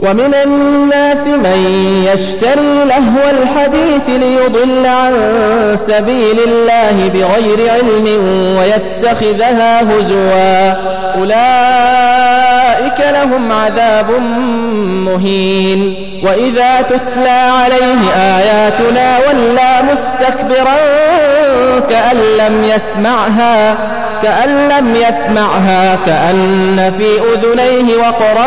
ومن الناس من يشتري لهو الحديث ليضل عن سبيل الله بغير علم ويتخذها هزوا. أولئك لهم عذاب مهين. وإذا تتلى عليه آياتنا ولى مستكبرا كأن لم يسمعها كأن لم يسمعها كأن في أذنيه وقرا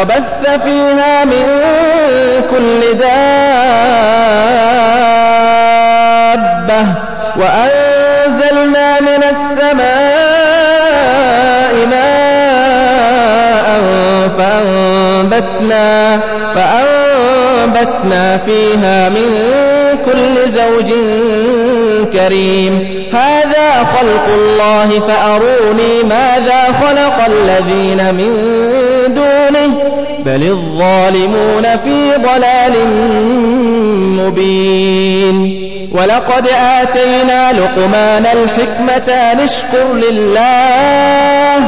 وبث فيها من كل دابة وأنزلنا من السماء ماء فأنبتنا, فأنبتنا فيها من كل زوج كريم خلق الله فأروني ماذا خلق الذين من دونه بل الظالمون في ضلال مبين. ولقد آتينا لقمان الحكمة نشكر لله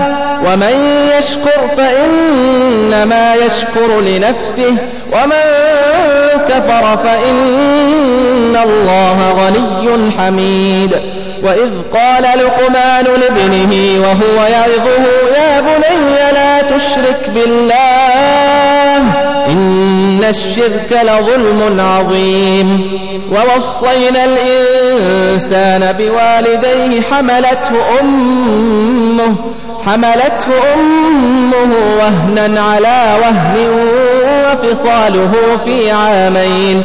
ومن يشكر فإنما يشكر لنفسه ومن كفر فإن الله غني حميد. وإذ قال لقمان لابنه وهو يعظه يا بني لا تشرك بالله إن الشرك لظلم عظيم. ووصينا الإنسان بوالديه حملته أمه حملته أمه وهنا على وهن وفصاله في عامين.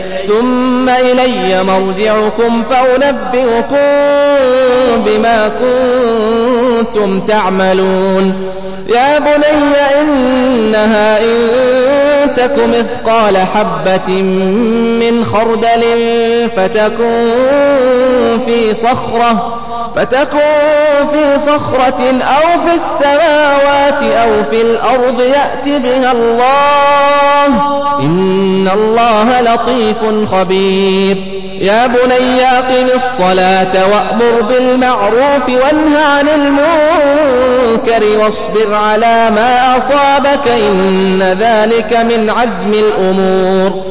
ثم إلي مرجعكم فأنبئكم بما كنتم تعملون. يا بني إنها إن تك مثقال حبة من خردل فتكن في صخرة فتكن في صخرة أو في السماوات أو في الأرض يأت بها الله إن الله لطيف خبير. يا بني أقم الصلاة وأمر بالمعروف وانه عن المنكر واصبر على ما أصابك إن ذلك من عزم الأمور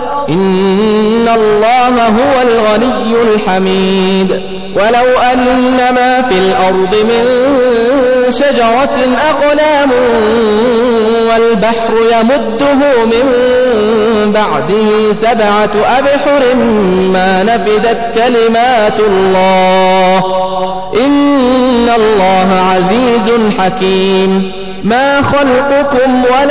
إن الله هو الغني الحميد. ولو أن ما في الأرض من شجرة أقلام والبحر يمده من بعده سبعة أبحر ما نفدت كلمات الله. إن الله عزيز حكيم. ما خلقكم ولا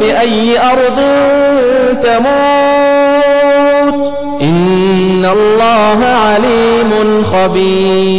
بأي أرض تموت. إن الله عليم خبير.